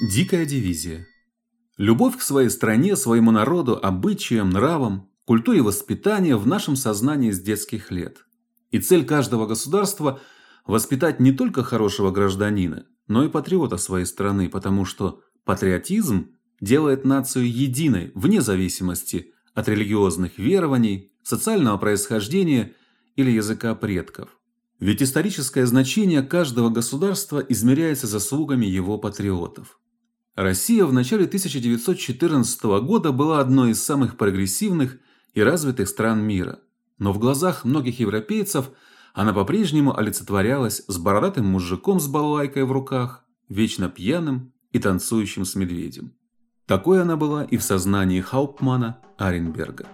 Дикая дивизия. Любовь к своей стране, своему народу, обычаям, нравам, культуре воспитания в нашем сознании с детских лет. И цель каждого государства воспитать не только хорошего гражданина, но и патриота своей страны, потому что патриотизм делает нацию единой вне зависимости от религиозных верований, социального происхождения или языка предков. Ведь историческое значение каждого государства измеряется заслугами его патриотов. Россия в начале 1914 года была одной из самых прогрессивных и развитых стран мира, но в глазах многих европейцев она по-прежнему олицетворялась с бородатым мужиком с балалайкой в руках, вечно пьяным и танцующим с медведем. Такой она была и в сознании Хауптмана Аренберга.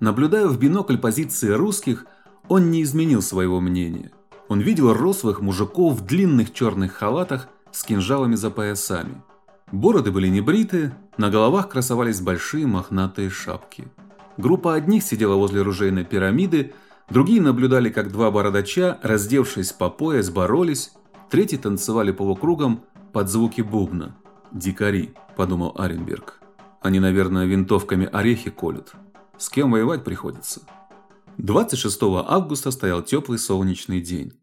Наблюдая в бинокль позиции русских, он не изменил своего мнения. Он видел рослых мужиков в длинных черных халатах с кинжалами за поясами – Бороды были не бриты, на головах красовались большие мохнатые шапки. Группа одних сидела возле ружейной пирамиды, другие наблюдали, как два бородача, раздевшись по пояс, боролись, третьи танцевали полукругом под звуки бубна. «Дикари», – подумал Аренберг. «Они, наверное, винтовками орехи колют. С кем воевать приходится?» 26 августа стоял теплый солнечный день.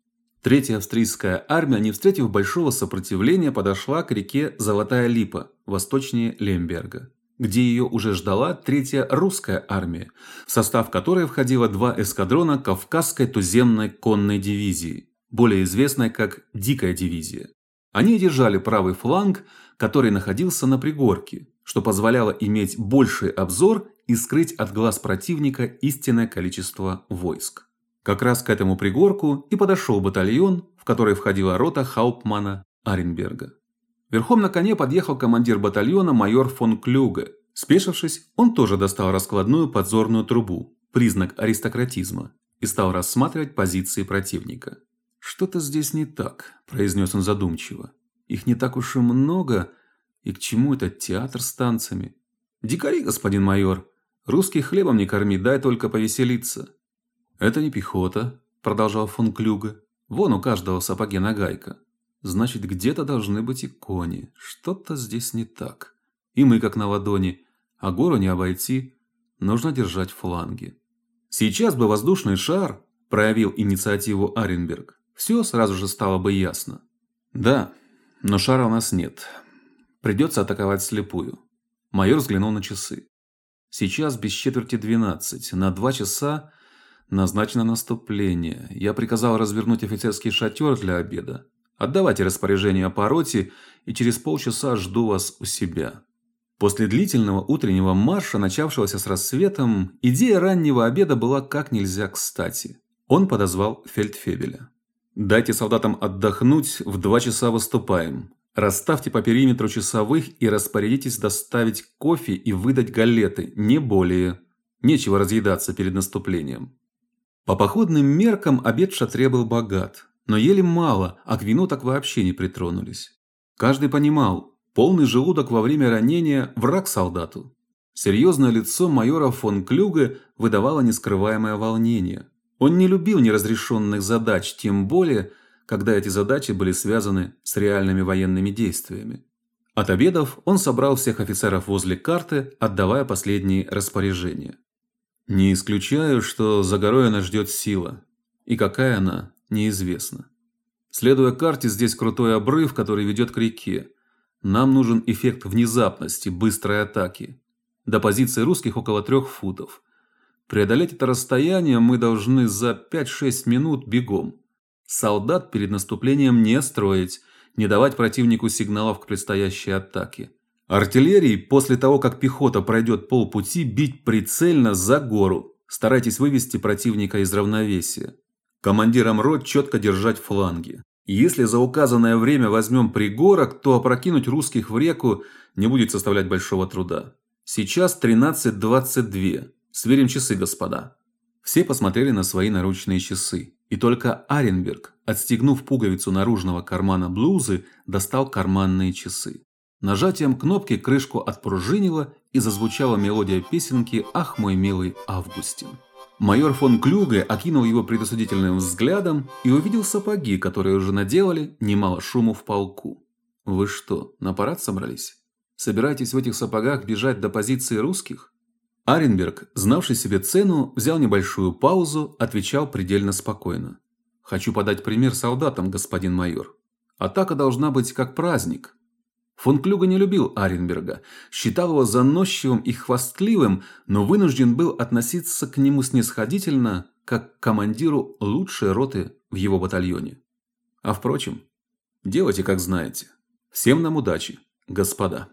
Третья австрийская армия, не встретив большого сопротивления, подошла к реке Золотая Липа, восточнее Лемберга, где ее уже ждала третья русская армия, в состав которой входило два эскадрона Кавказской туземной конной дивизии, более известной как Дикая дивизия. Они держали правый фланг, который находился на пригорке, что позволяло иметь больший обзор и скрыть от глаз противника истинное количество войск. Как раз к этому пригорку и подошел батальон, в который входила рота Хауптмана Аренберга. Верхом на коне подъехал командир батальона майор фон Клюге. Спешившись, он тоже достал раскладную подзорную трубу, признак аристократизма, и стал рассматривать позиции противника. «Что-то здесь не так», – произнес он задумчиво. «Их не так уж и много, и к чему этот театр с танцами?» «Дикари, господин майор. Русских хлебом не корми, дай только повеселиться. «Это не пехота», – продолжал фон Клюга. «Вон у каждого в сапоге нагайка. Значит, где-то должны быть и кони. Что-то здесь не так. И мы как на ладони. А гору не обойти. Нужно держать фланги». «Сейчас бы воздушный шар», – проявил инициативу Аренберг. «Все сразу же стало бы ясно». «Да, но шара у нас нет. Придется атаковать слепую». Майор взглянул на часы. «Сейчас без четверти двенадцать. На два часа Назначено наступление. Я приказал развернуть офицерский шатер для обеда. Отдавайте распоряжение по роте, и через полчаса жду вас у себя. После длительного утреннего марша, начавшегося с рассветом, идея раннего обеда была как нельзя кстати. Он подозвал фельдфебеля. Дайте солдатам отдохнуть, в два часа выступаем. Расставьте по периметру часовых и распорядитесь доставить кофе и выдать галеты, не более. Нечего разъедаться перед наступлением. По походным меркам обед в шатре был богат, но ели мало, а к вину так вообще не притронулись. Каждый понимал, полный желудок во время ранения – враг солдату. Серьезное лицо майора фон Клюге выдавало нескрываемое волнение. Он не любил неразрешенных задач, тем более, когда эти задачи были связаны с реальными военными действиями. От обедов он собрал всех офицеров возле карты, отдавая последние распоряжения. Не исключаю, что за горой нас ждет сила. И какая она, неизвестно. Следуя карте, здесь крутой обрыв, который ведет к реке. Нам нужен эффект внезапности, быстрой атаки. До позиции русских около трех футов. Преодолеть это расстояние мы должны за 5-6 минут бегом. Солдат перед наступлением не строить, не давать противнику сигналов к предстоящей атаке. Артиллерии после того, как пехота пройдет полпути, бить прицельно за гору. Старайтесь вывести противника из равновесия. Командирам рот четко держать фланги. Если за указанное время возьмем пригорок, то опрокинуть русских в реку не будет составлять большого труда. Сейчас 13.22. Сверим часы, господа. Все посмотрели на свои наручные часы. И только Аренберг, отстегнув пуговицу наружного кармана блузы, достал карманные часы. Нажатием кнопки крышку отпружинило и зазвучала мелодия песенки «Ах, мой милый Августин». Майор фон Клюге окинул его предосудительным взглядом и увидел сапоги, которые уже наделали немало шуму в полку. Вы что, на парад собрались? Собираетесь в этих сапогах бежать до позиции русских? Аренберг, знавший себе цену, взял небольшую паузу, отвечал предельно спокойно. Хочу подать пример солдатам, господин майор. Атака должна быть как праздник. Фон Клюга не любил Аренберга, считал его заносчивым и хвастливым, но вынужден был относиться к нему снисходительно, как к командиру лучшей роты в его батальоне. А впрочем, делайте как знаете. Всем нам удачи, господа.